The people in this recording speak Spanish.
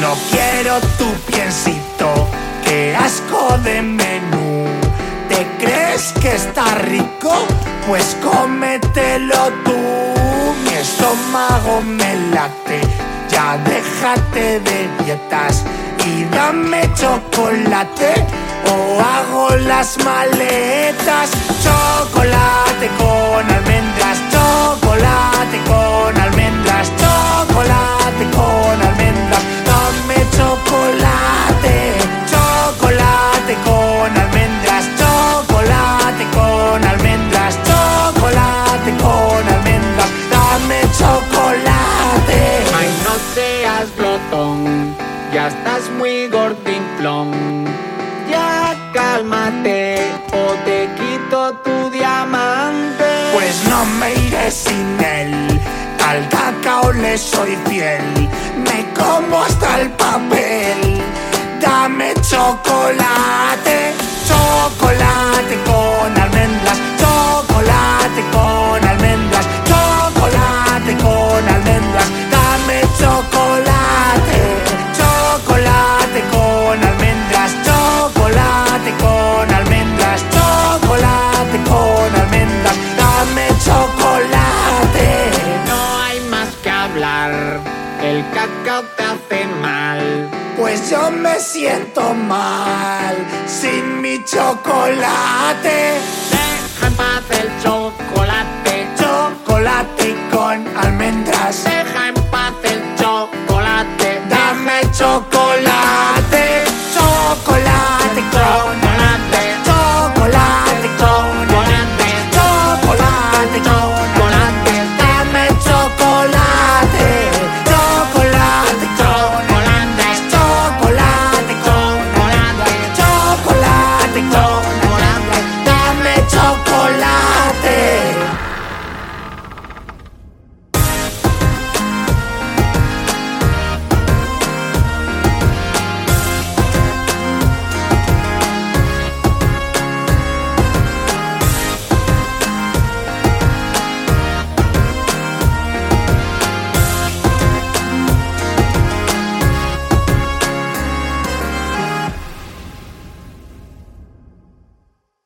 No quiero tu piensito, qué asco de menú. ¿Te crees que está rico? Pues cómetelo tú. Mi estómago me late, ya déjate de dietas y dame chocolate o hago las maletas. Chocolate con almendras, estás muy gordinflón. Ya cálmate o te quito tu diamante. Pues no me iré sin él. Al cacao le soy fiel. Me como hasta el papel. Dame chocolate, cacao te hace mal. Pues yo me siento mal sin mi chocolate. Deja en paz el chocolate.